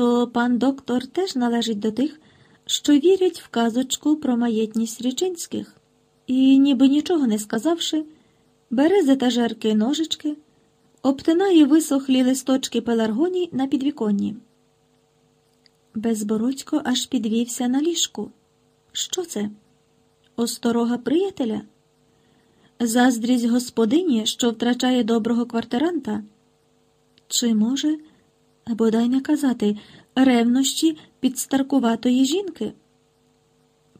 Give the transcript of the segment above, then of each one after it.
то пан доктор теж належить до тих, що вірять в казочку про маєтність річинських, і, ніби нічого не сказавши, бере з етажерки ножички, обтинає висохлі листочки пеларгоній на підвіконні. Безбородько аж підвівся на ліжку. Що це? Осторога приятеля? Заздрість господині, що втрачає доброго квартиранта? Чи може, бодай не казати, ревнощі підстаркуватої жінки?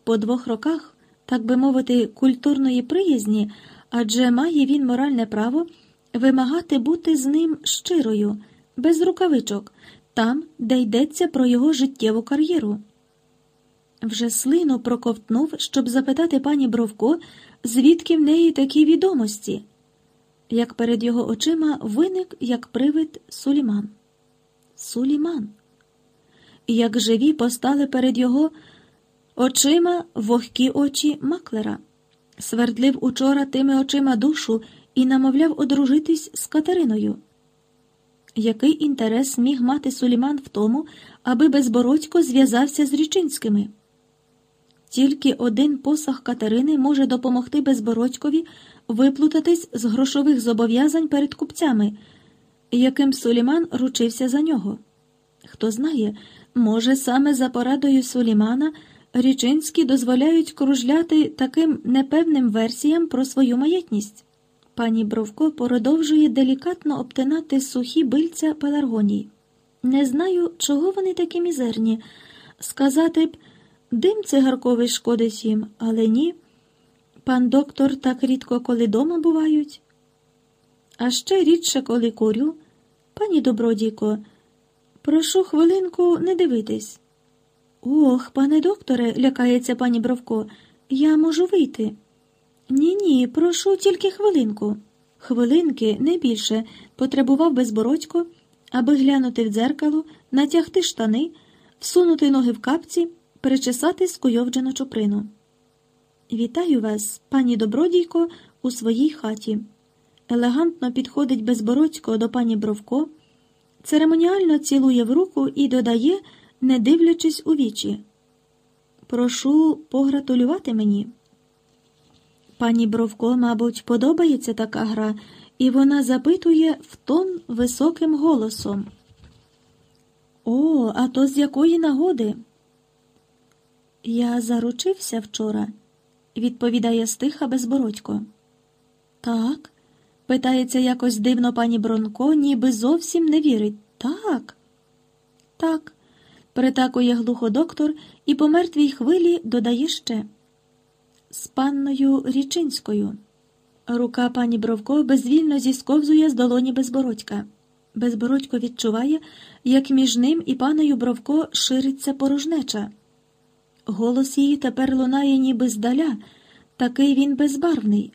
По двох роках, так би мовити, культурної приязні, адже має він моральне право вимагати бути з ним щирою, без рукавичок, там, де йдеться про його життєву кар'єру. Вже слину проковтнув, щоб запитати пані Бровко, звідки в неї такі відомості, як перед його очима виник, як привид Суліман. Суліман. Як живі постали перед його очима вогкі очі маклера, свердлив учора тими очима душу і намовляв одружитись з Катериною. Який інтерес міг мати Суліман в тому, аби безбородько зв'язався з Річинськими? Тільки один посаг Катерини може допомогти безбородькові виплутатись з грошових зобов'язань перед купцями, яким Суліман ручився за нього. Хто знає, може, саме за порадою Сулімана Річинські дозволяють кружляти таким непевним версіям про свою маєтність. Пані Бровко продовжує делікатно обтинати сухі бильця пеларгонії. Не знаю, чого вони такі мізерні. Сказати б, дим цигарковий шкодить їм, але ні. Пан доктор так рідко коли дома бувають. А ще рідше, коли курю. Пані добродійко, прошу хвилинку не дивитись. Ох, пане докторе, лякається пані Бровко, я можу вийти. Ні, ні, прошу тільки хвилинку. Хвилинки, не більше, потребував безбородько, аби глянути в дзеркало, натягти штани, всунути ноги в капці, перечесати скуйовджену чуприну. Вітаю вас, пані добродійко, у своїй хаті. Елегантно підходить безбородько до пані Бровко, церемоніально цілує в руку і додає, не дивлячись у вічі. Прошу погратулювати мені. Пані Бровко, мабуть, подобається така гра, і вона запитує в тон високим голосом. О, а то з якої нагоди? Я заручився вчора, відповідає стиха безбородько. Так, питається якось дивно пані Бронко, ніби зовсім не вірить. Так, так, притакує глухо доктор і по мертвій хвилі додає ще з панною Річинською. Рука пані Бровко безвільно зісковзує з долоні безбородька. Безбородько відчуває, як між ним і паною Бровко шириться порожнеча. Голос її тепер лунає ніби здаля, такий він безбарвний.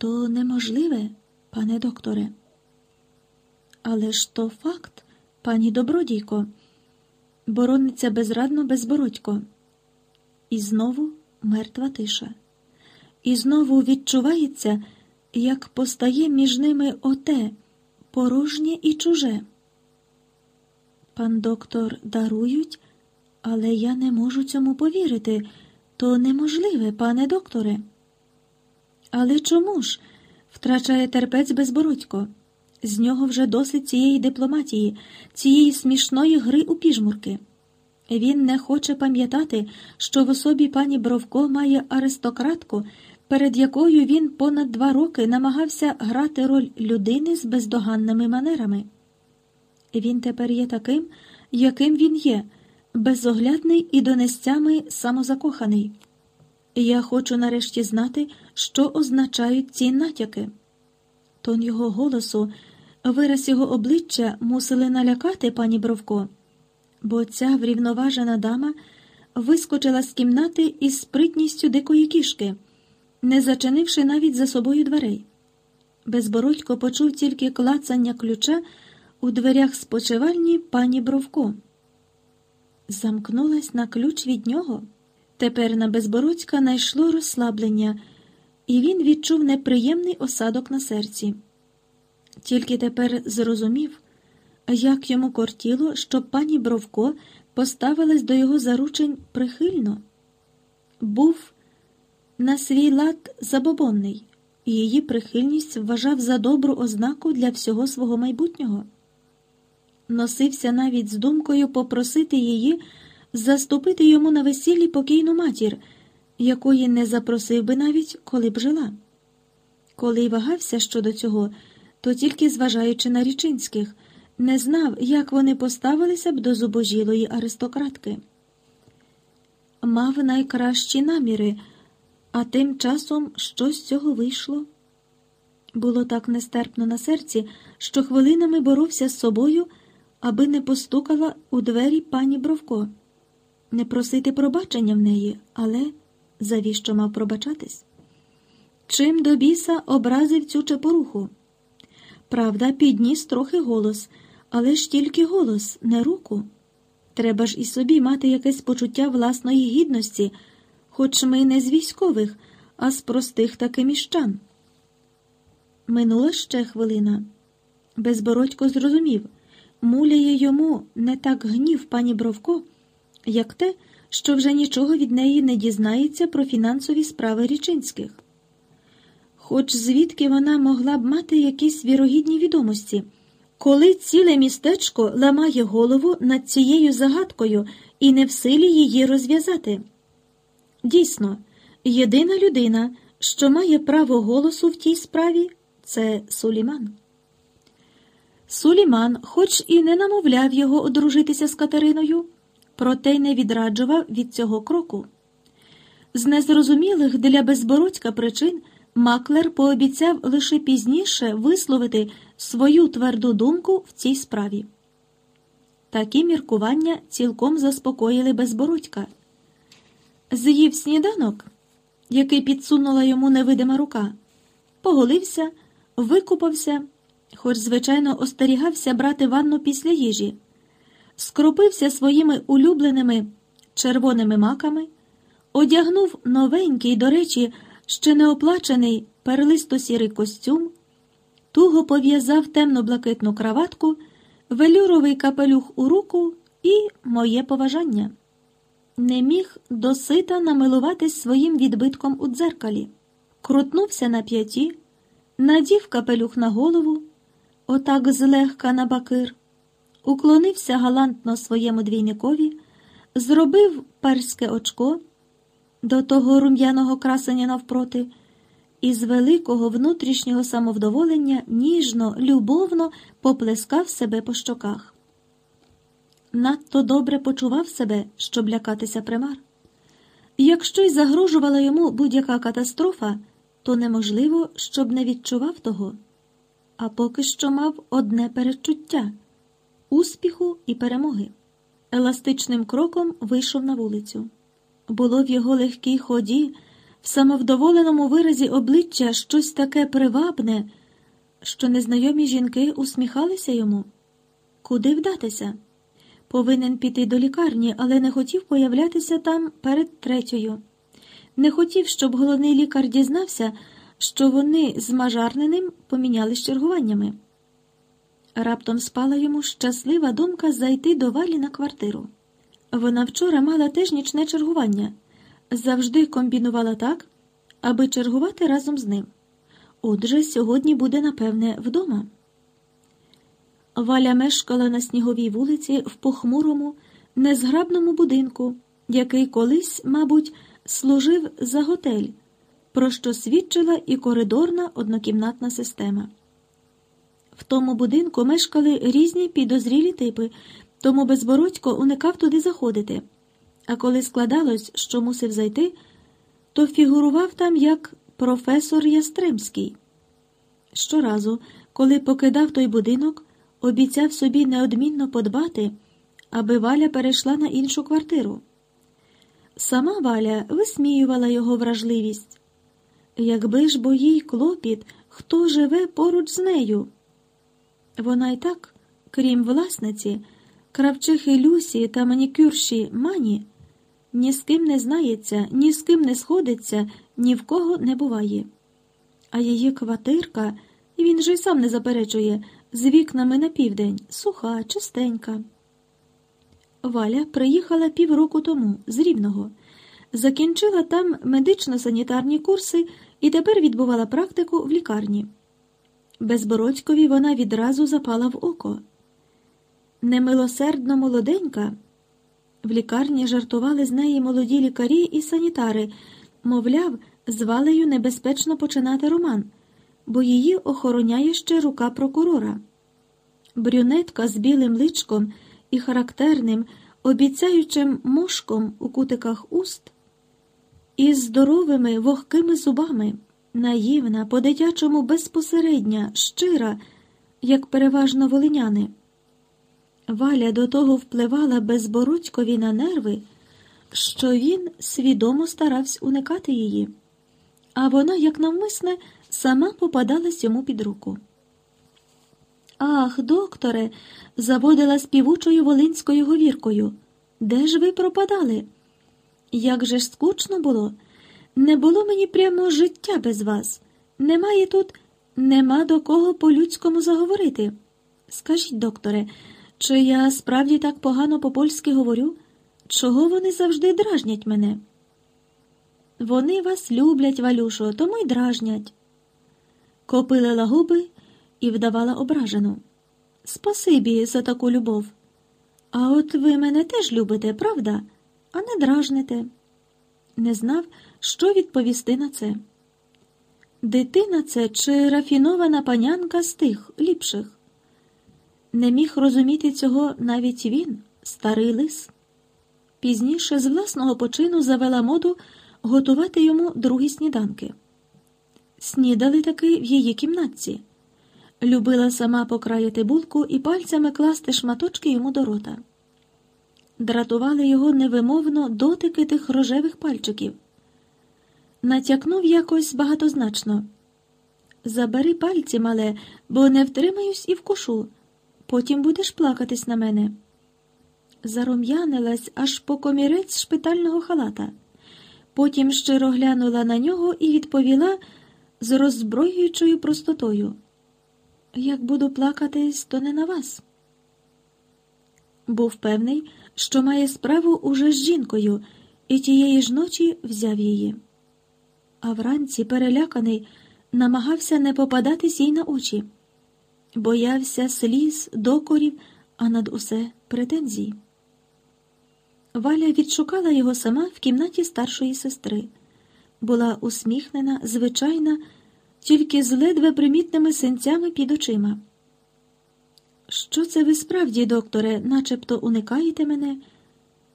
То неможливе, пане докторе. Але ж то факт, пані добродійко, борониться безрадно безбородько. І знову мертва тиша. І знову відчувається, як постає між ними оте порожнє і чуже. Пан доктор дарують, але я не можу цьому повірити. То неможливе, пане докторе. Але чому ж? втрачає терпець безбородько. З нього вже досить цієї дипломатії, цієї смішної гри у піжмурки. Він не хоче пам'ятати, що в особі пані Бровко має аристократку, перед якою він понад два роки намагався грати роль людини з бездоганними манерами. Він тепер є таким, яким він є, безоглядний і донестями самозакоханий. Я хочу нарешті знати, що означають ці натяки. Тон його голосу, вираз його обличчя мусили налякати пані Бровко бо ця врівноважена дама вискочила з кімнати із спритністю дикої кішки, не зачинивши навіть за собою дверей. Безбородько почув тільки клацання ключа у дверях спочивальні пані Бровко. Замкнулась на ключ від нього. Тепер на безбородька найшло розслаблення, і він відчув неприємний осадок на серці. Тільки тепер зрозумів, як йому кортіло, щоб пані Бровко поставилась до його заручень прихильно. Був на свій лад забобонний, і її прихильність вважав за добру ознаку для всього свого майбутнього. Носився навіть з думкою попросити її заступити йому на весіллі покійну матір, якої не запросив би навіть, коли б жила. Коли й вагався щодо цього, то тільки зважаючи на річинських, не знав, як вони поставилися б до зубожілої аристократки. Мав найкращі наміри, а тим часом що з цього вийшло. Було так нестерпно на серці, що хвилинами боровся з собою, аби не постукала у двері пані Бровко, не просити пробачення в неї, але завіщо мав пробачатись? Чим до біса образив цю чепоруху? Правда, підніс трохи голос, але ж тільки голос, не руку. Треба ж і собі мати якесь почуття власної гідності, хоч ми не з військових, а з простих таки міщан. Минула ще хвилина. Безбородько зрозумів муляє йому не так гнів пані Бровко, як те, що вже нічого від неї не дізнається про фінансові справи річинських. Хоч звідки вона могла б мати якісь вірогідні відомості, коли ціле містечко ламає голову над цією загадкою і не в силі її розв'язати. Дійсно, єдина людина, що має право голосу в тій справі, це Суліман. Суліман, хоч і не намовляв його одружитися з Катериною, проте й не відраджував від цього кроку. З незрозумілих для безбородька причин Маклер пообіцяв лише пізніше висловити свою тверду думку в цій справі. Такі міркування цілком заспокоїли безбородька. З'їв сніданок, який підсунула йому невидима рука, поголився, викупався, хоч, звичайно, остерігався брати ванну після їжі, скропився своїми улюбленими червоними маками, одягнув новенький, до речі, ще не оплачений перлисто-сірий костюм, туго пов'язав темно-блакитну краватку, велюровий капелюх у руку і моє поважання. Не міг досита намилуватись своїм відбитком у дзеркалі, крутнувся на п'яті, надів капелюх на голову, отак злегка на бакир, уклонився галантно своєму двійникові, зробив перське очко до того рум'яного красення навпроти, і з великого внутрішнього самовдоволення ніжно, любовно поплескав себе по щоках. Надто добре почував себе, щоб лякатися примар. Якщо й загрожувала йому будь-яка катастрофа, то неможливо, щоб не відчував того, а поки що мав одне перечуття успіху і перемоги. Еластичним кроком вийшов на вулицю. Було в його легкій ході, в самовдоволеному виразі обличчя щось таке привабне, що незнайомі жінки усміхалися йому. Куди вдатися? Повинен піти до лікарні, але не хотів появлятися там перед третьою. Не хотів, щоб головний лікар дізнався, що вони з мажарненим помінялись чергуваннями. Раптом спала йому щаслива думка зайти до валі на квартиру. Вона вчора мала теж нічне чергування, завжди комбінувала так, аби чергувати разом з ним. Отже, сьогодні буде, напевне, вдома. Валя мешкала на сніговій вулиці в похмурому, незграбному будинку, який колись, мабуть, служив за готель, про що свідчила і коридорна однокімнатна система. В тому будинку мешкали різні підозрілі типи, тому безбородько уникав туди заходити. А коли складалось, що мусив зайти, то фігурував там як професор Ястремський. Щоразу, коли покидав той будинок, обіцяв собі неодмінно подбати, аби Валя перейшла на іншу квартиру. Сама Валя висміювала його вражливість. Якби ж бо їй клопіт, хто живе поруч з нею. Вона й так, крім власниці, кравчихи Люсі та манікюрші Мані, ні з ким не знається, ні з ким не сходиться, ні в кого не буває. А її квартирка, він же й сам не заперечує, з вікнами на південь, суха, чистенька. Валя приїхала півроку тому з Рівного, закінчила там медично-санітарні курси і тепер відбувала практику в лікарні. Безбородькові вона відразу запала в око. Немилосердно молоденька. В лікарні жартували з неї молоді лікарі і санітари, мовляв, з Валею небезпечно починати роман, бо її охороняє ще рука прокурора. Брюнетка з білим личком і характерним, обіцяючим мошком у кутиках уст, із здоровими вогкими зубами, наївна, по-дитячому безпосередня, щира, як переважно волиняни. Валя до того впливала безбородькові на нерви, що він свідомо старався уникати її, а вона, як навмисне, сама попадалась йому під руку. Ах, докторе, заводила співучою волинською говіркою. Де ж ви пропадали? Як же ж скучно було? Не було мені прямо життя без вас. Немає тут, нема до кого по-людському заговорити. Скажіть, докторе, чи я справді так погано по-польськи говорю? Чого вони завжди дражнять мене? Вони вас люблять, Валюшо, тому й дражнять. Копилила губи і вдавала ображену. Спасибі за таку любов. А от ви мене теж любите, правда, а не дражните. Не знав, що відповісти на це. Дитина це чи рафінована панянка з тих ліпших. Не міг розуміти цього навіть він, старий лис. Пізніше з власного почину завела моду готувати йому другі сніданки. Снідали таки в її кімнатці. Любила сама покраяти булку і пальцями класти шматочки йому до рота. Дратували його невимовно дотики тих рожевих пальчиків. Натякнув якось багатозначно. Забери пальці, мале, бо не втримаюсь і вкушу. Потім будеш плакатись на мене. Зарум'янилась аж по комірець шпитального халата. Потім щиро глянула на нього і відповіла з роззброюючою простотою. Як буду плакатись, то не на вас. Був певний, що має справу уже з жінкою, і тієї ж ночі взяв її. А вранці, переляканий, намагався не попадатись їй на очі, боявся сліз, докорів, а над усе претензій. Валя відшукала його сама в кімнаті старшої сестри. Була усміхнена, звичайна, тільки з ледве примітними синцями під очима. Що це ви справді, докторе, начебто уникаєте мене?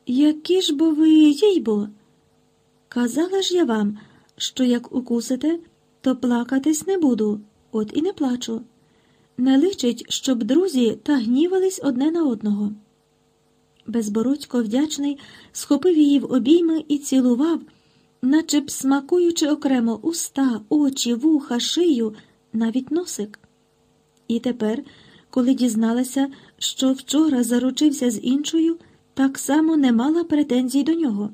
Які ж бо ви, їй бо? Казала ж я вам, що як укусите, то плакатись не буду, от і не плачу. Не личить, щоб друзі та гнівались одне на одного. Безбородько вдячний, схопив її в обійми і цілував, наче б смакуючи окремо уста, очі, вуха, шию, навіть носик. І тепер, коли дізналася, що вчора заручився з іншою, так само не мала претензій до нього.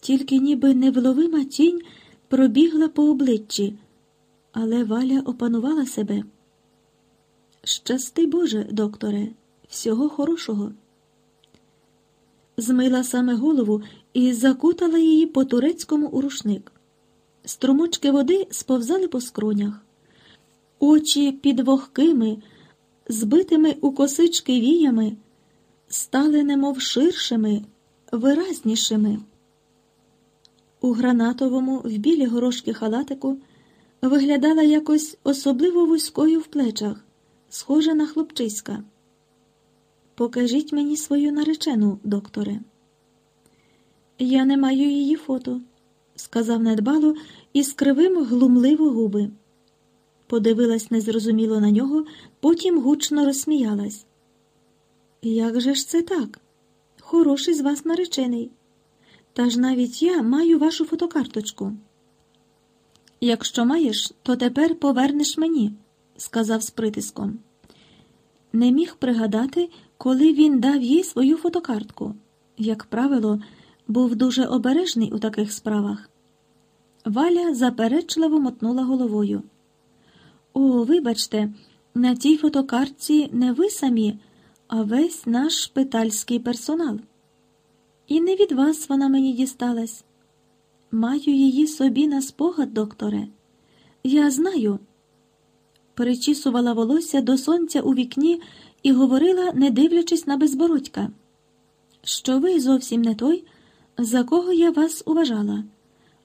Тільки ніби невловима тінь пробігла по обличчі, але Валя опанувала себе. Щасти Боже, докторе, всього хорошого змила саме голову і закутала її по турецькому у рушник. Струмочки води сповзали по скронях, очі під вогкими, збитими у косички віями, стали немов ширшими, виразнішими. У гранатовому, в білі горошки халатику виглядала якось особливо вузькою в плечах, схожа на хлопчиська. Покажіть мені свою наречену, докторе. Я не маю її фото, сказав недбало і скривим глумливо губи. Подивилась незрозуміло на нього, потім гучно розсміялась. Як же ж це так? Хороший з вас наречений. Та ж навіть я маю вашу фотокарточку. Якщо маєш, то тепер повернеш мені, сказав з притиском. Не міг пригадати, коли він дав їй свою фотокартку. Як правило, був дуже обережний у таких справах. Валя заперечливо мотнула головою. О, вибачте, На тій фотокартці не ви самі, а весь наш шпитальський персонал. І не від вас вона мені дісталась. Маю її собі на спогад, докторе. Я знаю. Перечісувала волосся до сонця у вікні і говорила, не дивлячись на безбородька, що ви зовсім не той, за кого я вас уважала.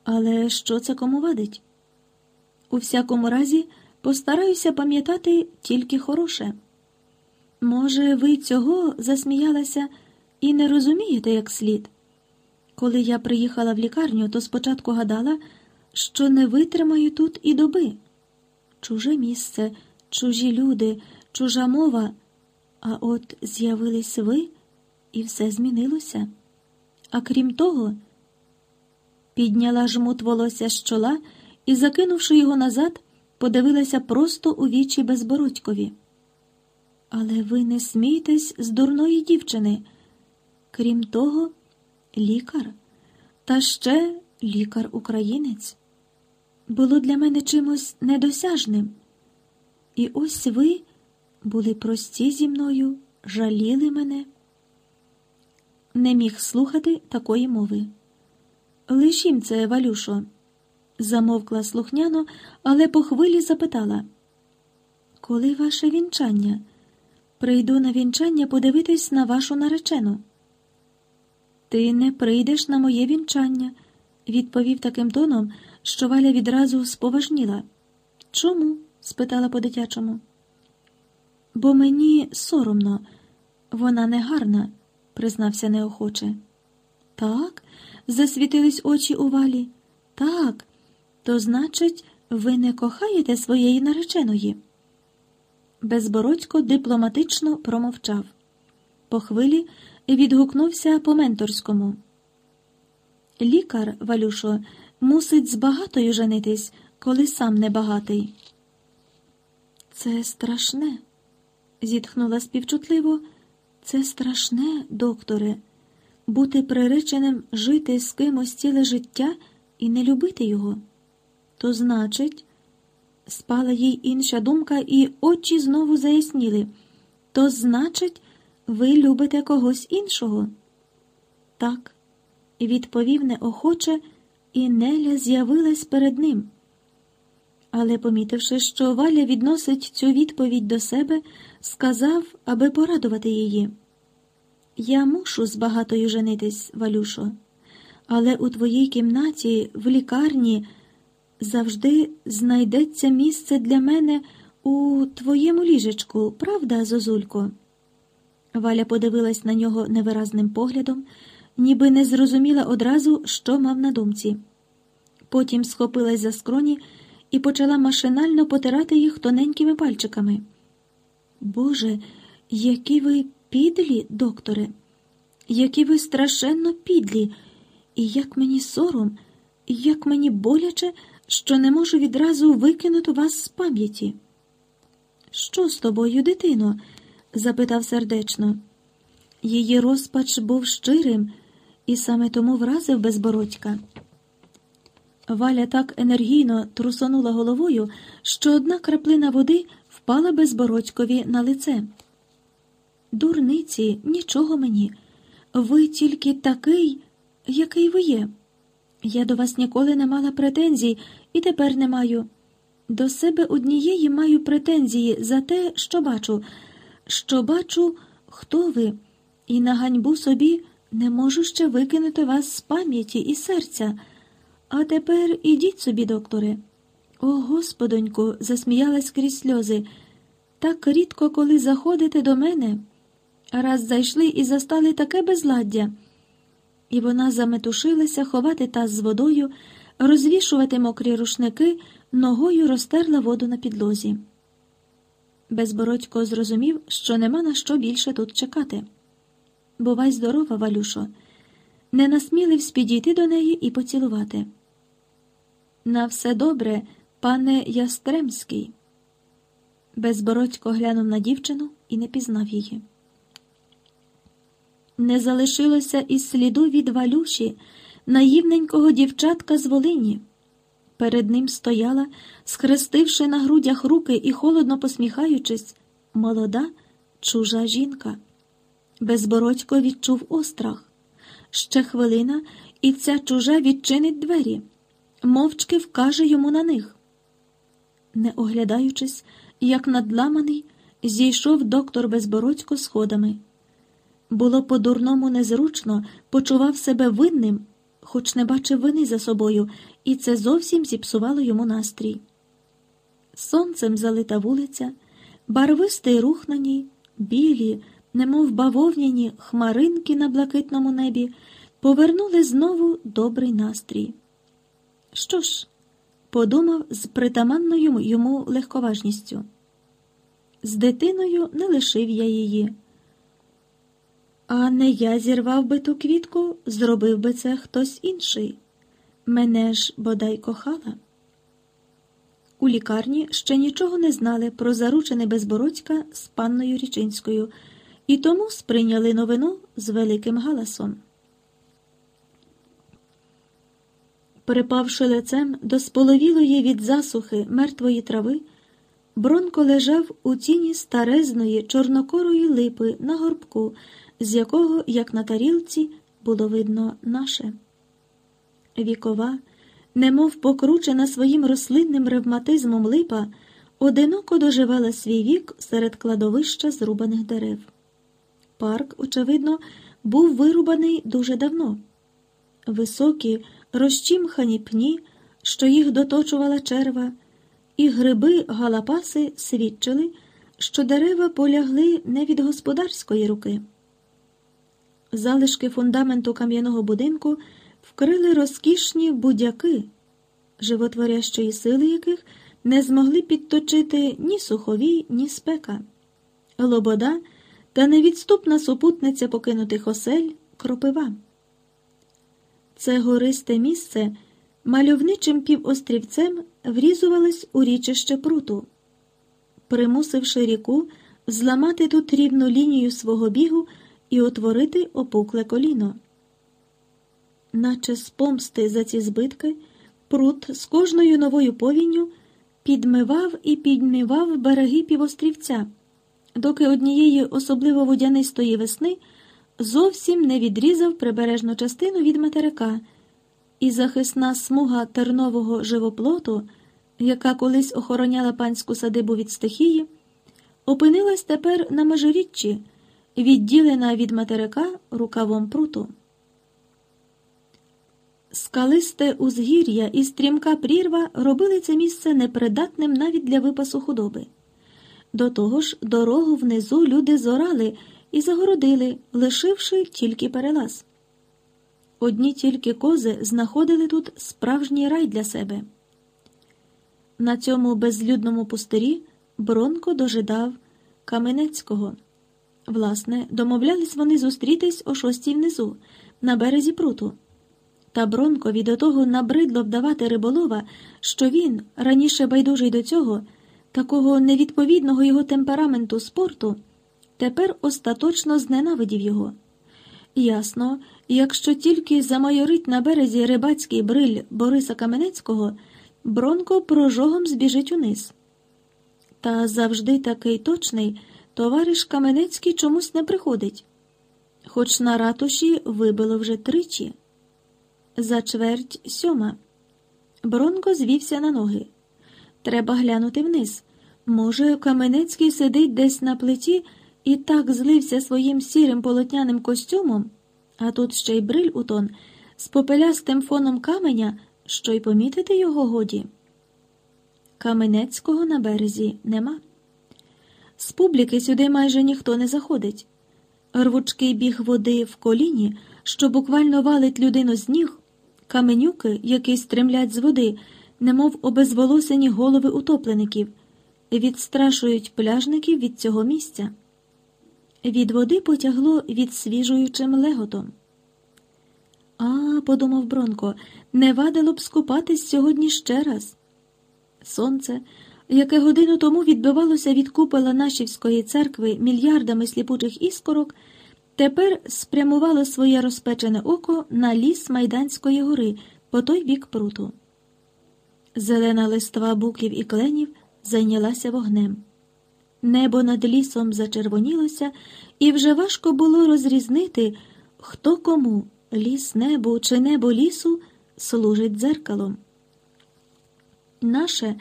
Але що це кому вадить? У всякому разі, постараюся пам'ятати тільки хороше. Може, ви цього засміялася і не розумієте як слід? Коли я приїхала в лікарню, то спочатку гадала, що не витримаю тут і доби. Чуже місце, чужі люди, чужа мова. А от з'явились ви, і все змінилося. А крім того, підняла жмут волосся з чола і, закинувши його назад, подивилася просто у вічі безбородькові. Але ви не смійтесь з дурної дівчини. Крім того, лікар, та ще лікар-українець. Було для мене чимось недосяжним. І ось ви були прості зі мною, жаліли мене. Не міг слухати такої мови. Лишім це, Валюшо, замовкла слухняно, але по хвилі запитала. Коли ваше вінчання? Прийду на вінчання подивитись на вашу наречену. Ти не прийдеш на моє вінчання, відповів таким тоном, що Валя відразу споважніла. Чому? спитала по дитячому. Бо мені соромно, вона не гарна, признався неохоче. Так, засвітились очі у валі. Так, то значить, ви не кохаєте своєї нареченої. Безбородько дипломатично промовчав. По хвилі відгукнувся по менторському. Лікар, Валюшо, мусить з багатою женитись, коли сам не багатий. Це страшне, зітхнула співчутливо. Це страшне, докторе, бути приреченим жити з кимось ціле життя і не любити його. То значить, спала їй інша думка, і очі знову заясніли. То значить, ви любите когось іншого? Так, відповів неохоче, і Неля з'явилась перед ним. Але, помітивши, що Валя відносить цю відповідь до себе, сказав, аби порадувати її. Я мушу з багатою женитись, Валюшо, але у твоїй кімнаті, в лікарні, завжди знайдеться місце для мене у твоєму ліжечку, правда, Зозулько? Валя подивилась на нього невиразним поглядом, ніби не зрозуміла одразу, що мав на думці. Потім схопилась за скроні і почала машинально потирати їх тоненькими пальчиками. Боже, які ви підлі, докторе, які ви страшенно підлі, і як мені сором, як мені боляче, що не можу відразу викинути вас з пам'яті. Що з тобою, дитино? запитав сердечно. Її розпач був щирим і саме тому вразив безбородька. Валя так енергійно трусонула головою, що одна краплина води впала безбородькові на лице. Дурниці, нічого мені. Ви тільки такий, який ви є. Я до вас ніколи не мала претензій і тепер не маю. До себе однієї маю претензії за те, що бачу, що бачу, хто ви, і на ганьбу собі не можу ще викинути вас з пам'яті і серця. А тепер ідіть собі, докторе. О, господоньку, засміялась крізь сльози. Так рідко, коли заходите до мене. Раз зайшли і застали таке безладдя. І вона заметушилася ховати таз з водою, розвішувати мокрі рушники, ногою розтерла воду на підлозі. Безбородько зрозумів, що нема на що більше тут чекати. Бувай здорова, Валюшо, не насмілився підійти до неї і поцілувати. На все добре, пане Ястремський. Безбородько глянув на дівчину і не пізнав її. Не залишилося і сліду від валюші, наївненького дівчатка з Волині. Перед ним стояла, схрестивши на грудях руки і холодно посміхаючись, молода, чужа жінка. Безбородько відчув острах. Ще хвилина, і ця чужа відчинить двері, мовчки вкаже йому на них. Не оглядаючись, як надламаний, зійшов доктор Безбородько сходами. Було по-дурному незручно, почував себе винним, хоч не бачив вини за собою, і це зовсім зіпсувало йому настрій. Сонцем залита вулиця, барвистий рух на ній, білі, немов бавовняні хмаринки на блакитному небі, повернули знову добрий настрій. Що ж, подумав з притаманною йому легковажністю. З дитиною не лишив я її. А не я зірвав би ту квітку, зробив би це хтось інший. Мене ж бодай кохала. У лікарні ще нічого не знали про заручене безбородька з панною Річинською і тому сприйняли новину з великим галасом. Припавши лицем до споловілої від засухи мертвої трави, Бронко лежав у тіні старезної чорнокорої липи на горбку, з якого, як на тарілці, було видно наше. Вікова, немов покручена своїм рослинним ревматизмом липа, одиноко доживала свій вік серед кладовища зрубаних дерев. Парк, очевидно, був вирубаний дуже давно. Високі, розчімхані пні, що їх доточувала черва, і гриби галапаси свідчили, що дерева полягли не від господарської руки. Залишки фундаменту кам'яного будинку вкрили розкішні будяки, животворящої сили яких не змогли підточити ні сухові, ні спека. Лобода та невідступна супутниця покинутих осель кропива. Це гористе місце мальовничим півострівцем врізувалось у річище пруту, примусивши ріку зламати тут рівну лінію свого бігу і утворити опукле коліно. Наче з помсти за ці збитки, прут з кожною новою повінню підмивав і підмивав береги півострівця, доки однієї особливо водянистої весни зовсім не відрізав прибережну частину від материка, і захисна смуга тернового живоплоту, яка колись охороняла панську садибу від стихії, опинилась тепер на межиріччі, відділена від материка рукавом пруту. Скалисте узгір'я і стрімка прірва робили це місце непридатним навіть для випасу худоби. До того ж, дорогу внизу люди зорали і загородили, лишивши тільки перелаз. Одні тільки кози знаходили тут справжній рай для себе. На цьому безлюдному пустирі Бронко дожидав Каменецького. Власне, домовлялись вони зустрітись о шостій внизу, на березі пруту. Та Бронкові до того набридло вдавати риболова, що він, раніше байдужий до цього, такого невідповідного його темпераменту спорту, тепер остаточно зненавидів його. Ясно, якщо тільки замайорить на березі рибацький бриль Бориса Каменецького, Бронко прожогом збіжить униз. Та завжди такий точний товариш Каменецький чомусь не приходить, хоч на ратуші вибило вже тричі. За чверть сьома. Бронко звівся на ноги. Треба глянути вниз. Може, Каменецький сидить десь на плиті і так злився своїм сірим полотняним костюмом, а тут ще й бриль у тон, з попелястим фоном каменя, що й помітити його годі. Каменецького на березі нема. З публіки сюди майже ніхто не заходить. Рвучкий біг води в коліні, що буквально валить людину з ніг, каменюки, які стремлять з води, немов обезволосені голови утоплеників, відстрашують пляжників від цього місця. Від води потягло відсвіжуючим леготом. А, подумав Бронко, не вадило б скупатись сьогодні ще раз. Сонце, яке годину тому відбивалося від купола Нашівської церкви мільярдами сліпучих іскорок, тепер спрямувало своє розпечене око на ліс Майданської гори по той бік пруту. Зелена листва буків і кленів зайнялася вогнем. Небо над лісом зачервонілося, і вже важко було розрізнити, хто кому ліс небу чи небо лісу служить дзеркалом. Наше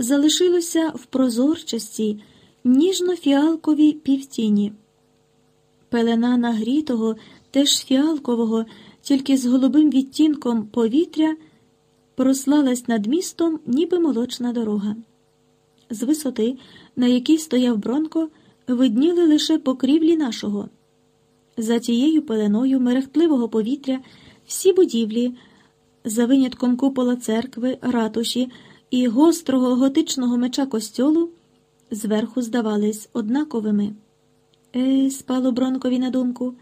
залишилося в прозорчасті ніжно-фіалковій півтіні. Пелена нагрітого, теж фіалкового, тільки з голубим відтінком повітря прослалась над містом, ніби молочна дорога. З висоти, на якій стояв Бронко, видніли лише покрівлі нашого. За тією пеленою мерехтливого повітря всі будівлі, за винятком купола церкви, ратуші і гострого готичного меча костьолу, зверху здавались однаковими. Е, спало Бронкові на думку.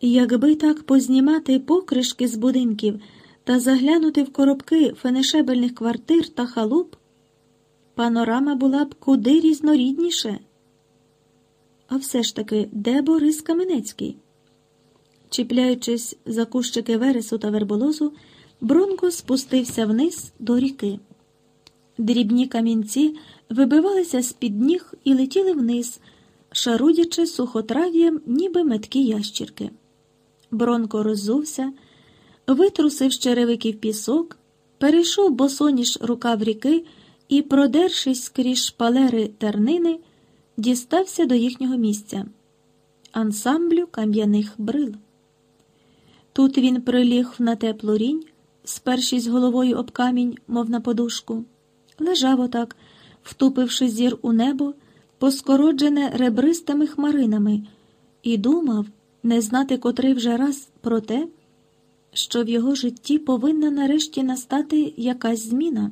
Якби так познімати покришки з будинків та заглянути в коробки фенешебельних квартир та халуп, панорама була б куди різнорідніше. А все ж таки, де Борис Каменецький? Чіпляючись за кущики вересу та верболозу, Бронко спустився вниз до ріки. Дрібні камінці вибивалися з-під ніг і летіли вниз, шарудячи сухотрав'ям, ніби меткі ящірки. Бронко роззувся, витрусив з черевиків пісок, перейшов босоніж рукав ріки і, продершись скрізь шпалери тернини, дістався до їхнього місця ансамблю кам'яних брил. Тут він приліг на теплу рінь, спершись головою об камінь, мов на подушку, лежав отак, втупивши зір у небо, поскороджене ребристими хмаринами, і думав не знати котрий вже раз про те, що в його житті повинна нарешті настати якась зміна.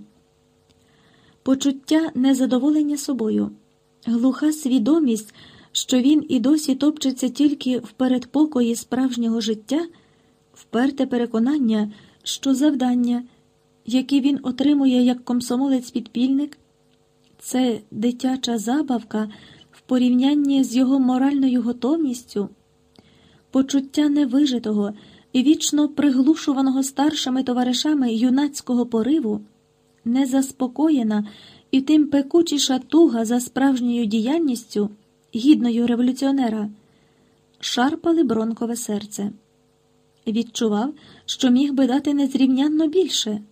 Почуття незадоволення собою, глуха свідомість, що він і досі топчеться тільки в передпокої справжнього життя, вперте переконання, що завдання, які він отримує як комсомолець-підпільник, це дитяча забавка в порівнянні з його моральною готовністю, почуття невижитого і вічно приглушуваного старшими товаришами юнацького пориву, незаспокоєна і тим пекучіша туга за справжньою діяльністю, гідною революціонера, шарпали бронкове серце. Відчував, що міг би дати незрівнянно більше,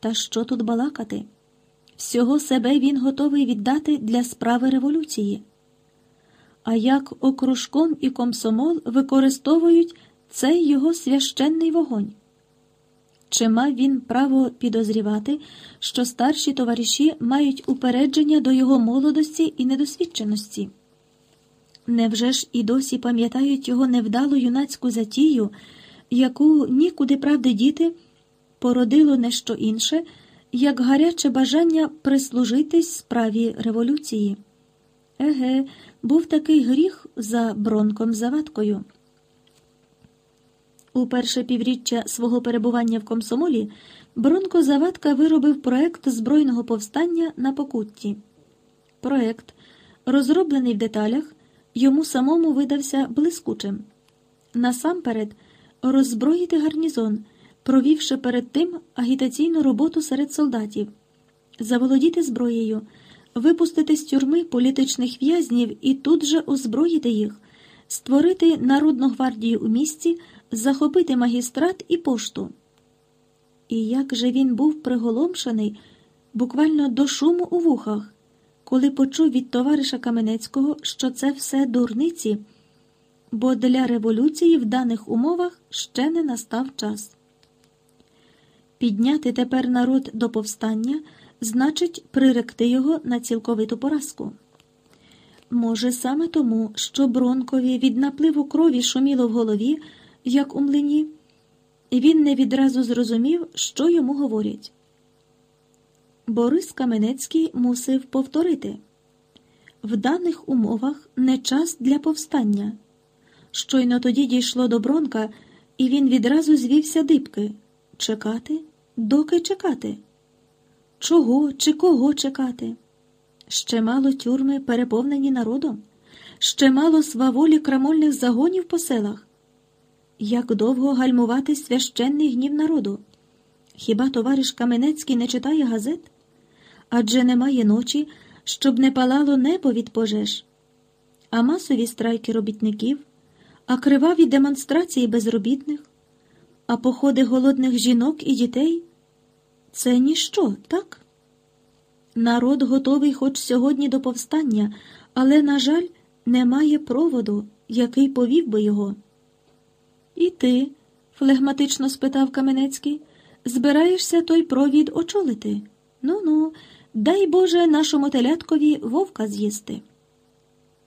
та що тут балакати. Всього себе він готовий віддати для справи революції. А як окружком і комсомол використовують цей його священний вогонь? Чи мав він право підозрівати, що старші товариші мають упередження до його молодості і недосвідченості? Невже ж і досі пам'ятають його невдалу юнацьку затію, яку нікуди правди діти породило не що інше? як гаряче бажання прислужитись справі революції. Еге, був такий гріх за бронком заваткою. У перше півріччя свого перебування в комсомолі Бронко Завадка виробив проект збройного повстання на Покутті. Проект, розроблений в деталях, йому самому видався блискучим. Насамперед, роззброїти гарнізон провівши перед тим агітаційну роботу серед солдатів, заволодіти зброєю, випустити з тюрми політичних в'язнів і тут же озброїти їх, створити народну гвардію у місті, захопити магістрат і пошту. І як же він був приголомшений буквально до шуму у вухах, коли почув від товариша Каменецького, що це все дурниці, бо для революції в даних умовах ще не настав час. Підняти тепер народ до повстання значить приректи його на цілковиту поразку. Може, саме тому, що Бронкові від напливу крові шуміло в голові, як у млині, він не відразу зрозумів, що йому говорять. Борис Каменецький мусив повторити в даних умовах не час для повстання. Щойно тоді дійшло до Бронка, і він відразу звівся дибки чекати. Доки чекати? Чого чи кого чекати? Ще мало тюрми переповнені народом, ще мало сваволі крамольних загонів по селах. Як довго гальмувати священний гнів народу? Хіба товариш Каменецький не читає газет? Адже немає ночі, щоб не палало небо від пожеж, а масові страйки робітників, а криваві демонстрації безробітних, а походи голодних жінок і дітей це ніщо, так? Народ готовий хоч сьогодні до повстання, але, на жаль, немає проводу, який повів би його. І ти, флегматично спитав Каменецький, збираєшся той провід очолити? Ну ну, дай Боже нашому теляткові вовка з'їсти.